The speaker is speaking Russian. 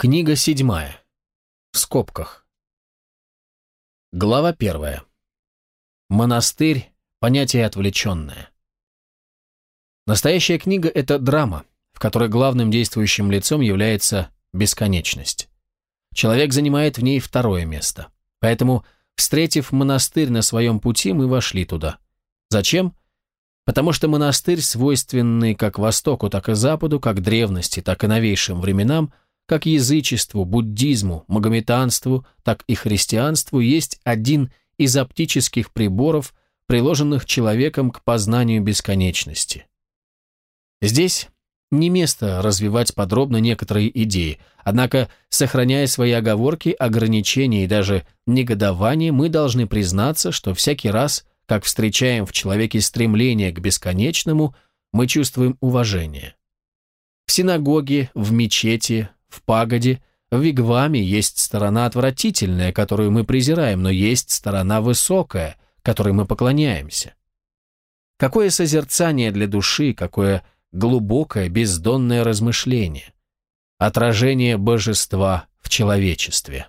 Книга седьмая. В скобках. Глава первая. Монастырь – понятие отвлеченное. Настоящая книга – это драма, в которой главным действующим лицом является бесконечность. Человек занимает в ней второе место. Поэтому, встретив монастырь на своем пути, мы вошли туда. Зачем? Потому что монастырь, свойственный как Востоку, так и Западу, как древности, так и новейшим временам – как язычеству, буддизму, магометанству, так и христианству есть один из оптических приборов, приложенных человеком к познанию бесконечности. Здесь не место развивать подробно некоторые идеи, однако, сохраняя свои оговорки, ограничения и даже негодование, мы должны признаться, что всякий раз, как встречаем в человеке стремление к бесконечному, мы чувствуем уважение. В синагоге, в мечети, в пагоде, в вигваме есть сторона отвратительная, которую мы презираем, но есть сторона высокая, которой мы поклоняемся. Какое созерцание для души, какое глубокое, бездонное размышление. Отражение божества в человечестве.